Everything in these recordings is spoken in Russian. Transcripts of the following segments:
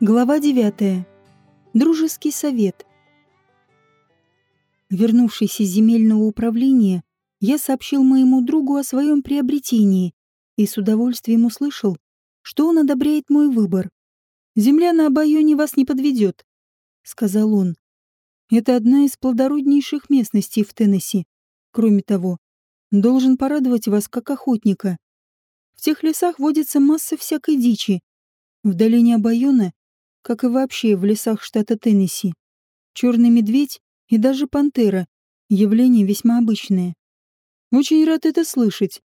Глава 9. Дружеский совет. Вернувшись из земельного управления, я сообщил моему другу о своем приобретении и с удовольствием услышал, что он одобряет мой выбор. «Земля на Обайоне вас не подведет», — сказал он. «Это одна из плодороднейших местностей в Теннесси. Кроме того, должен порадовать вас как охотника. В тех лесах водится масса всякой дичи. В долине Обайона как и вообще в лесах штата Теннесси. Черный медведь и даже пантера — явление весьма обычное. Очень рад это слышать.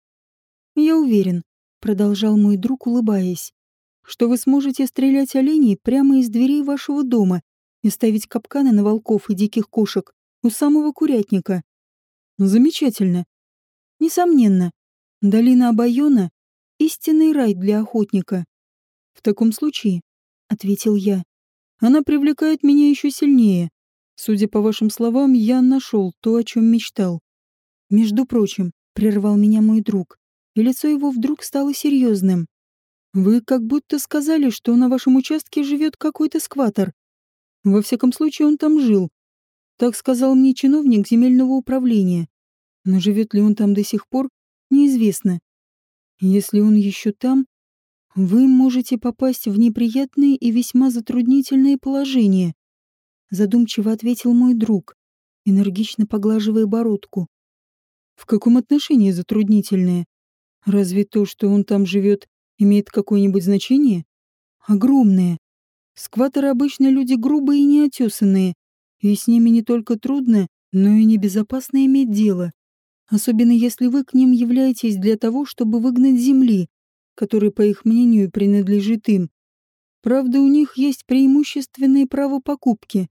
Я уверен, — продолжал мой друг, улыбаясь, что вы сможете стрелять оленей прямо из дверей вашего дома и ставить капканы на волков и диких кошек у самого курятника. Замечательно. Несомненно, долина Абайона — истинный рай для охотника. В таком случае ответил я. Она привлекает меня еще сильнее. Судя по вашим словам, я нашел то, о чем мечтал. Между прочим, прервал меня мой друг, и лицо его вдруг стало серьезным. Вы как будто сказали, что на вашем участке живет какой-то скватер. Во всяком случае, он там жил. Так сказал мне чиновник земельного управления. Но живет ли он там до сих пор, неизвестно. Если он еще там, вы можете попасть в неприятное и весьма затруднительное положение, задумчиво ответил мой друг, энергично поглаживая бородку. В каком отношении затруднительное? Разве то, что он там живет, имеет какое-нибудь значение? Огромное. Скваторы обычно люди грубые и неотесанные, и с ними не только трудно, но и небезопасно иметь дело. Особенно если вы к ним являетесь для того, чтобы выгнать земли, который, по их мнению, принадлежит им. Правда, у них есть преимущественное право покупки.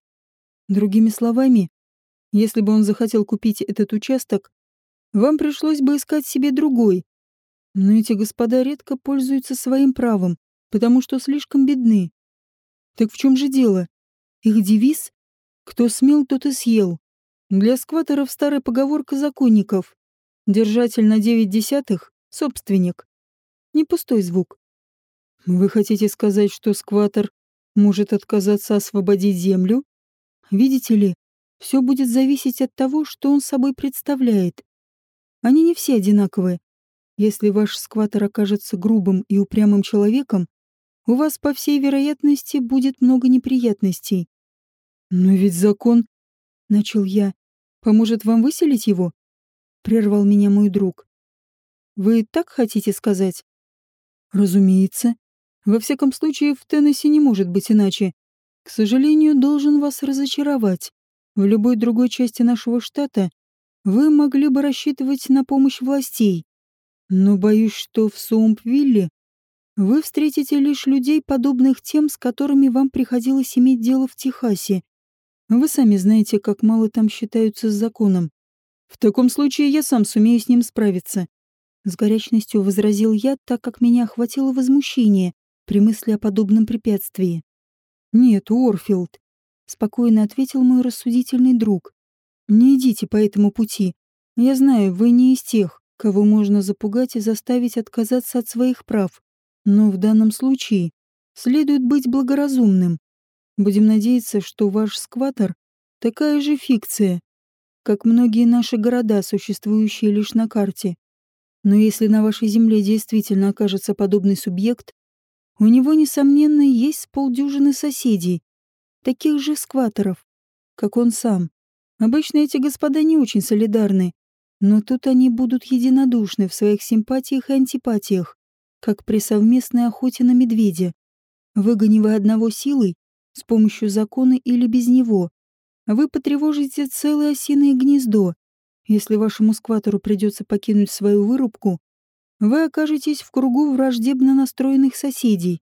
Другими словами, если бы он захотел купить этот участок, вам пришлось бы искать себе другой. Но эти господа редко пользуются своим правом, потому что слишком бедны. Так в чем же дело? Их девиз «Кто смел, тот и съел». Для скваторов старая поговорка законников. Держатель на девять десятых — собственник не пустой звук. Вы хотите сказать, что скватер может отказаться освободить землю? Видите ли, все будет зависеть от того, что он собой представляет. Они не все одинаковые. Если ваш скватер окажется грубым и упрямым человеком, у вас, по всей вероятности, будет много неприятностей. Но ведь закон, — начал я, — поможет вам выселить его? Прервал меня мой друг. Вы так хотите сказать? Разумеется. Во всяком случае, в Теннесси не может быть иначе. К сожалению, должен вас разочаровать. В любой другой части нашего штата вы могли бы рассчитывать на помощь властей. Но боюсь, что в Суомпвилле вы встретите лишь людей, подобных тем, с которыми вам приходилось иметь дело в Техасе. Вы сами знаете, как мало там считаются с законом. В таком случае я сам сумею с ним справиться. С горячностью возразил я, так как меня охватило возмущение при мысли о подобном препятствии. «Нет, Уорфилд», — спокойно ответил мой рассудительный друг. «Не идите по этому пути. Я знаю, вы не из тех, кого можно запугать и заставить отказаться от своих прав. Но в данном случае следует быть благоразумным. Будем надеяться, что ваш скватер — такая же фикция, как многие наши города, существующие лишь на карте. Но если на вашей земле действительно окажется подобный субъект, у него, несомненно, есть полдюжины соседей, таких же скваторов, как он сам. Обычно эти господа не очень солидарны, но тут они будут единодушны в своих симпатиях и антипатиях, как при совместной охоте на медведя. Выгони вы одного силой, с помощью закона или без него, вы потревожите целое осиное гнездо, если вашему скватору придется покинуть свою вырубку, вы окажетесь в кругу враждебно настроенных соседей,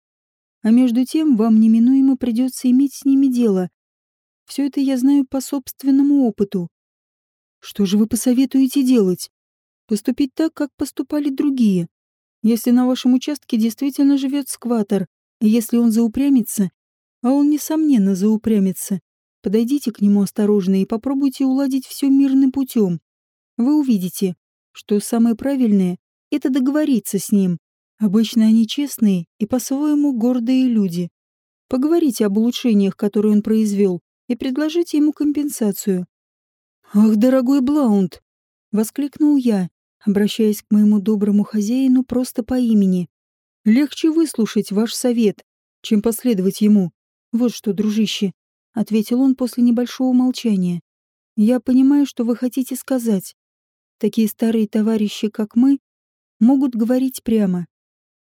а между тем вам неминуемо придется иметь с ними дело. Все это я знаю по собственному опыту. Что же вы посоветуете делать? Поступить так, как поступали другие. Если на вашем участке действительно живет скватор, если он заупрямится, а он, несомненно, заупрямится, подойдите к нему осторожно и попробуйте уладить все мирным путем вы увидите, что самое правильное — это договориться с ним. Обычно они честные и по-своему гордые люди. Поговорите об улучшениях, которые он произвел, и предложите ему компенсацию. «Ах, дорогой Блаунд!» — воскликнул я, обращаясь к моему доброму хозяину просто по имени. «Легче выслушать ваш совет, чем последовать ему. Вот что, дружище», — ответил он после небольшого молчания. «Я понимаю, что вы хотите сказать. Такие старые товарищи, как мы, могут говорить прямо.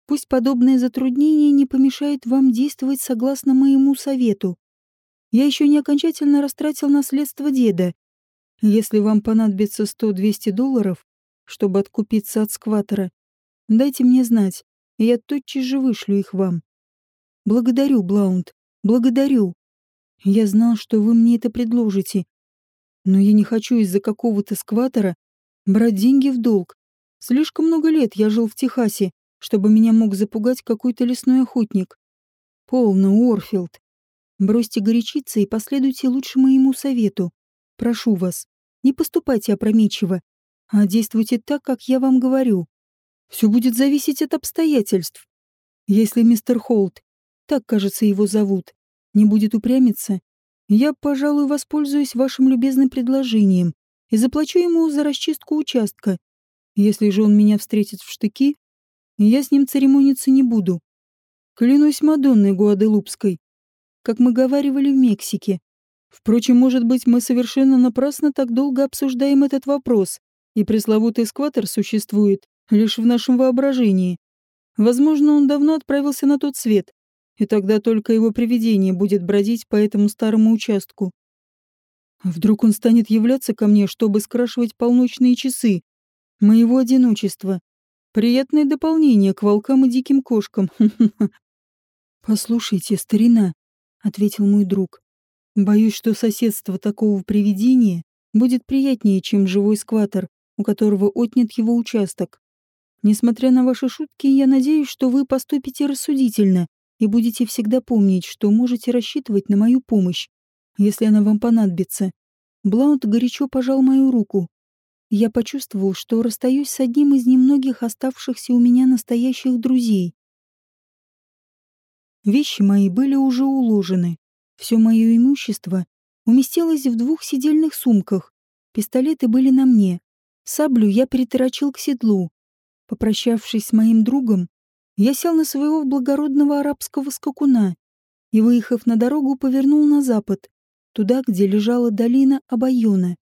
Пусть подобное затруднение не помешает вам действовать согласно моему совету. Я еще не окончательно растратил наследство деда. Если вам понадобится 100-200 долларов, чтобы откупиться от скватера, дайте мне знать, и я тотчас же вышлю их вам. Благодарю, Блаунд, благодарю. Я знал, что вы мне это предложите. Но я не хочу из-за какого-то скватера брать деньги в долг. Слишком много лет я жил в Техасе, чтобы меня мог запугать какой-то лесной охотник. Полно, Уорфилд. Бросьте горячиться и последуйте лучше моему совету. Прошу вас, не поступайте опрометчиво, а действуйте так, как я вам говорю. Все будет зависеть от обстоятельств. Если мистер Холт, так, кажется, его зовут, не будет упрямиться, я, пожалуй, воспользуюсь вашим любезным предложением и заплачу ему за расчистку участка. Если же он меня встретит в штыки, я с ним церемониться не буду. Клянусь Мадонной Гуаделупской, как мы говаривали в Мексике. Впрочем, может быть, мы совершенно напрасно так долго обсуждаем этот вопрос, и пресловутый скватер существует лишь в нашем воображении. Возможно, он давно отправился на тот свет, и тогда только его привидение будет бродить по этому старому участку. А вдруг он станет являться ко мне, чтобы скрашивать полночные часы моего одиночества? Приятное дополнение к волкам и диким кошкам. «Послушайте, старина», — ответил мой друг. «Боюсь, что соседство такого привидения будет приятнее, чем живой скватер, у которого отнят его участок. Несмотря на ваши шутки, я надеюсь, что вы поступите рассудительно и будете всегда помнить, что можете рассчитывать на мою помощь, если она вам понадобится». Блаунд горячо пожал мою руку, я почувствовал, что расстаюсь с одним из немногих оставшихся у меня настоящих друзей. Вещи мои были уже уложены. Все мое имущество уместилось в двух сидельных сумках. Пистолеты были на мне. Саблю я переторочил к седлу. Попрощавшись с моим другом, я сел на своего благородного арабского скакуна и, выехав на дорогу, повернул на запад, туда, где лежала долина Абайона.